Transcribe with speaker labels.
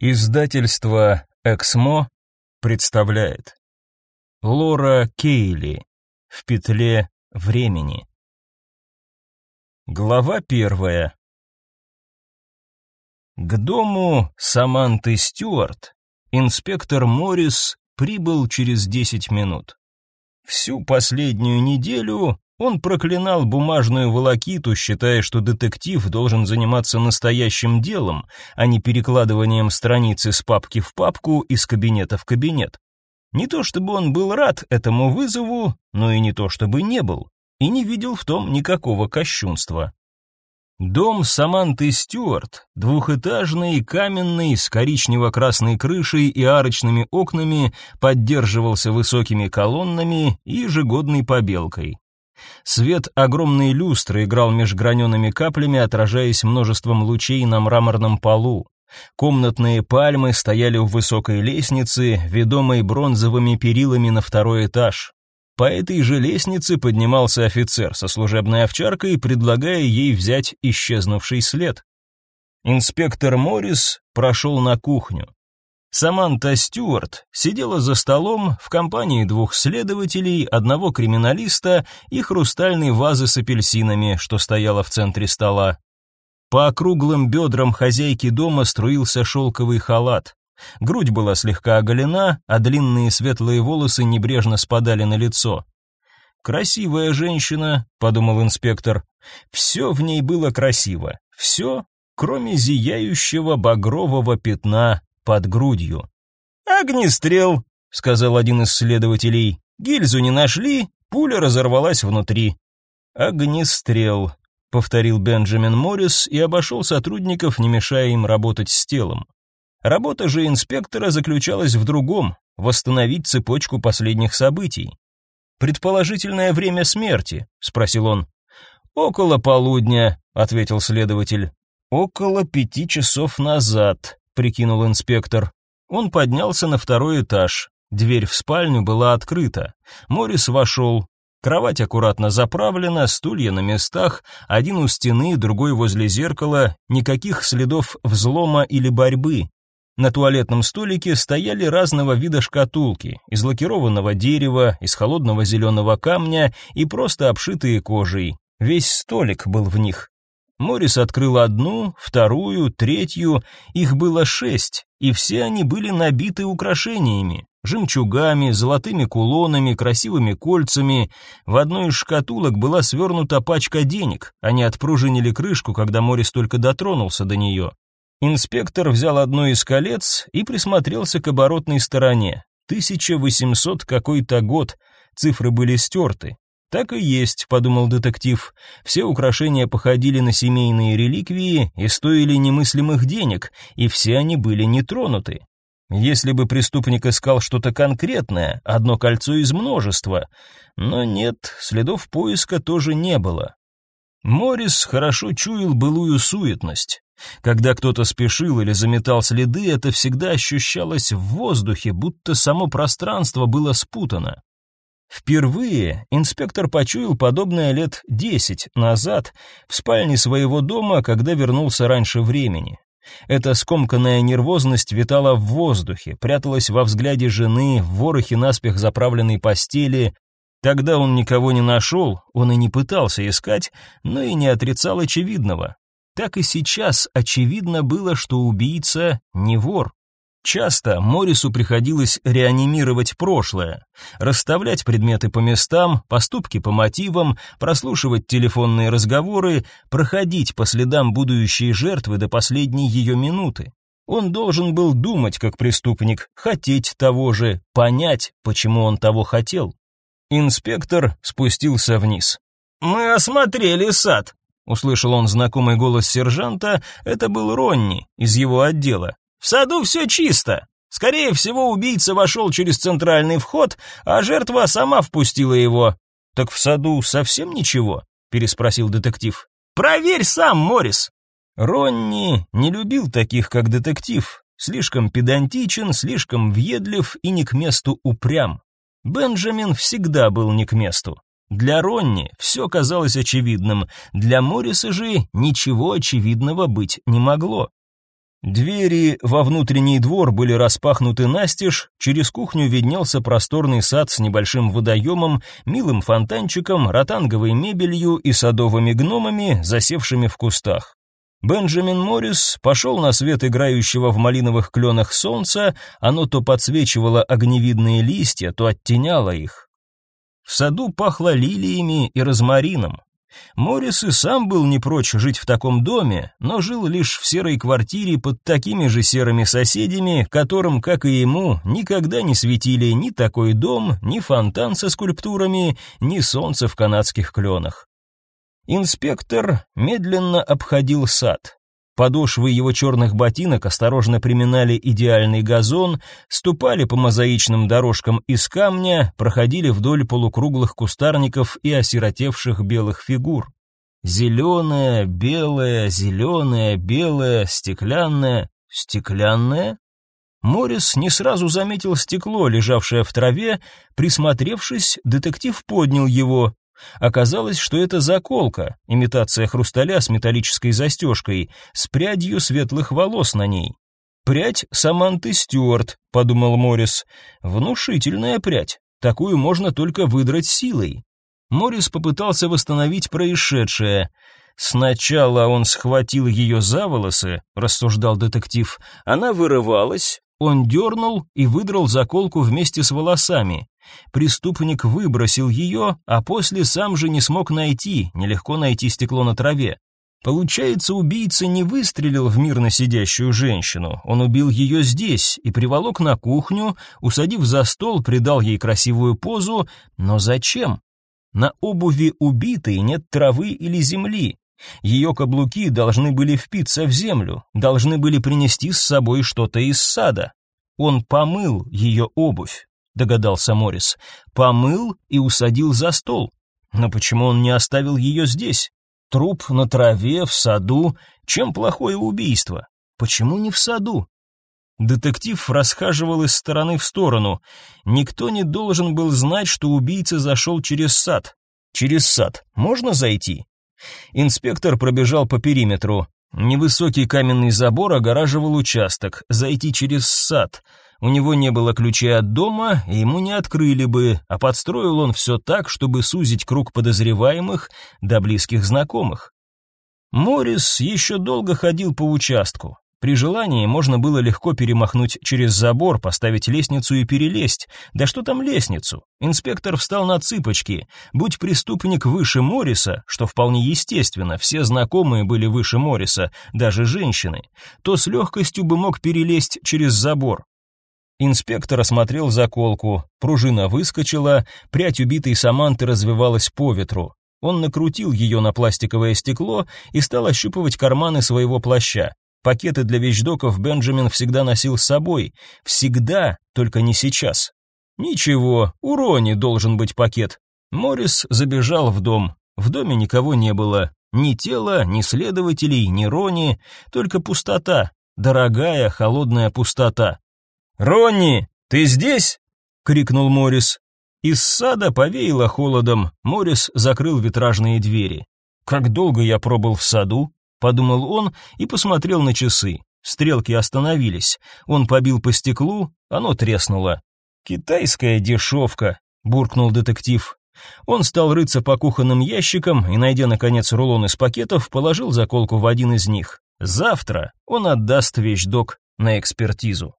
Speaker 1: Издательство «Эксмо» представляет. Лора Кейли. В петле времени Глава первая. К дому Саманты Стюарт инспектор Моррис прибыл через десять минут. Всю последнюю неделю он проклинал бумажную волокиту, считая, что детектив должен заниматься настоящим делом, а не перекладыванием страниц из папки в папку, из кабинета в кабинет. Не то чтобы он был рад этому вызову, но и не то чтобы не был, и не видел в том никакого кощунства. Дом Саманты Стюарт, двухэтажный, каменный, с коричнево-красной крышей и арочными окнами, поддерживался высокими колоннами и ежегодной побелкой. Свет огромной люстры играл меж гранеными каплями, отражаясь множеством лучей на мраморном полу. Комнатные пальмы стояли у высокой лестницы, ведомой бронзовыми перилами на второй этаж. По этой же лестнице поднимался офицер со служебной овчаркой, предлагая ей взять исчезнувший след. Инспектор Моррис прошел на кухню. Саманта Стюарт сидела за столом в компании двух следователей, одного криминалиста и хрустальной вазы с апельсинами, что стояла в центре стола. По округлым бедрам хозяйки дома струился шелковый халат. Грудь была слегка оголена, а длинные светлые волосы небрежно спадали на лицо. «Красивая женщина», — подумал инспектор. «Все в ней было красиво. Все, кроме зияющего багрового пятна под грудью. «Огнестрел», — сказал один из следователей. «Гильзу не нашли, пуля разорвалась внутри». «Огнестрел», — повторил Бенджамин Моррис и обошел сотрудников, не мешая им работать с телом. Работа же инспектора заключалась в другом — восстановить цепочку последних событий. «Предположительное время смерти?» — спросил он. «Около полудня», — ответил следователь. «Около пяти часов назад», прикинул инспектор. Он поднялся на второй этаж. Дверь в спальню была открыта. Морис вошел. Кровать аккуратно заправлена, стулья на местах, один у стены, другой возле зеркала, никаких следов взлома или борьбы. На туалетном столике стояли разного вида шкатулки, из лакированного дерева, из холодного зеленого камня и просто обшитые кожей. Весь столик был в них. Морис открыл одну, вторую, третью, их было шесть, и все они были набиты украшениями, жемчугами, золотыми кулонами, красивыми кольцами. В одной из шкатулок была свернута пачка денег, они отпружинили крышку, когда Морис только дотронулся до нее. Инспектор взял одно из колец и присмотрелся к оборотной стороне. 1800 какой-то год, цифры были стерты. Так и есть, подумал детектив. Все украшения походили на семейные реликвии и стоили немыслимых денег, и все они были не тронуты. Если бы преступник искал что-то конкретное, одно кольцо из множества, но нет, следов поиска тоже не было. Морис хорошо чуял былую суетность. Когда кто-то спешил или заметал следы, это всегда ощущалось в воздухе, будто само пространство было спутано. Впервые инспектор почуял подобное лет десять назад в спальне своего дома, когда вернулся раньше времени. Эта скомканная нервозность витала в воздухе, пряталась во взгляде жены, в ворохе наспех заправленной постели. Тогда он никого не нашел, он и не пытался искать, но и не отрицал очевидного. Так и сейчас очевидно было, что убийца не вор. Часто Морису приходилось реанимировать прошлое, расставлять предметы по местам, поступки по мотивам, прослушивать телефонные разговоры, проходить по следам будущей жертвы до последней ее минуты. Он должен был думать как преступник, хотеть того же, понять, почему он того хотел. Инспектор спустился вниз. «Мы осмотрели сад», — услышал он знакомый голос сержанта, это был Ронни из его отдела. В саду все чисто. Скорее всего, убийца вошел через центральный вход, а жертва сама впустила его. Так в саду совсем ничего? переспросил детектив. Проверь сам, Морис. Ронни не любил таких, как детектив. Слишком педантичен, слишком въедлив и не к месту упрям. Бенджамин всегда был не к месту. Для Ронни все казалось очевидным, для Морриса же ничего очевидного быть не могло. Двери во внутренний двор были распахнуты настежь, через кухню виднелся просторный сад с небольшим водоемом, милым фонтанчиком, ротанговой мебелью и садовыми гномами, засевшими в кустах. Бенджамин Моррис пошел на свет играющего в малиновых кленах солнца, оно то подсвечивало огневидные листья, то оттеняло их. В саду пахло лилиями и розмарином. Моррис и сам был не прочь жить в таком доме, но жил лишь в серой квартире под такими же серыми соседями, которым, как и ему, никогда не светили ни такой дом, ни фонтан со скульптурами, ни солнце в канадских кленах. Инспектор медленно обходил сад. Подошвы его черных ботинок осторожно приминали идеальный газон, ступали по мозаичным дорожкам из камня, проходили вдоль полукруглых кустарников и осиротевших белых фигур. Зеленая, белая, зеленая, белая, стеклянная, стеклянная. Морис не сразу заметил стекло, лежавшее в траве. Присмотревшись, детектив поднял его. Оказалось, что это заколка, имитация хрусталя с металлической застежкой, с прядью светлых волос на ней. «Прядь Саманты Стюарт», — подумал Моррис. «Внушительная прядь. Такую можно только выдрать силой». Моррис попытался восстановить происшедшее. «Сначала он схватил ее за волосы», — рассуждал детектив. «Она вырывалась, он дернул и выдрал заколку вместе с волосами. Преступник выбросил ее, а после сам же не смог найти, нелегко найти стекло на траве. Получается, убийца не выстрелил в мирно сидящую женщину. Он убил ее здесь и приволок на кухню, усадив за стол, придал ей красивую позу. Но зачем? На обуви убитой нет травы или земли. Ее каблуки должны были впиться в землю, должны были принести с собой что-то из сада. Он помыл ее обувь догадался Морис. Помыл и усадил за стол. Но почему он не оставил ее здесь? Труп на траве, в саду. Чем плохое убийство? Почему не в саду? Детектив расхаживал из стороны в сторону. Никто не должен был знать, что убийца зашел через сад. Через сад можно зайти? Инспектор пробежал по периметру. Невысокий каменный забор огораживал участок. Зайти через сад. У него не было ключей от дома, и ему не открыли бы, а подстроил он все так, чтобы сузить круг подозреваемых до близких знакомых. Моррис еще долго ходил по участку. При желании можно было легко перемахнуть через забор, поставить лестницу и перелезть. Да что там лестницу? Инспектор встал на цыпочки. Будь преступник выше Морриса, что вполне естественно, все знакомые были выше Морриса, даже женщины, то с легкостью бы мог перелезть через забор. Инспектор осмотрел заколку, пружина выскочила, прядь убитой Саманты развивалась по ветру. Он накрутил ее на пластиковое стекло и стал ощупывать карманы своего плаща. Пакеты для вещдоков Бенджамин всегда носил с собой. Всегда, только не сейчас. Ничего, у Рони должен быть пакет. Моррис забежал в дом. В доме никого не было. Ни тела, ни следователей, ни Рони, только пустота. Дорогая, холодная пустота. «Ронни, ты здесь?» — крикнул Морис. Из сада повеяло холодом, Морис закрыл витражные двери. «Как долго я пробыл в саду?» — подумал он и посмотрел на часы. Стрелки остановились. Он побил по стеклу, оно треснуло. «Китайская дешевка», — буркнул детектив. Он стал рыться по кухонным ящикам и, найдя, наконец, рулон из пакетов, положил заколку в один из них. Завтра он отдаст вещдок на экспертизу.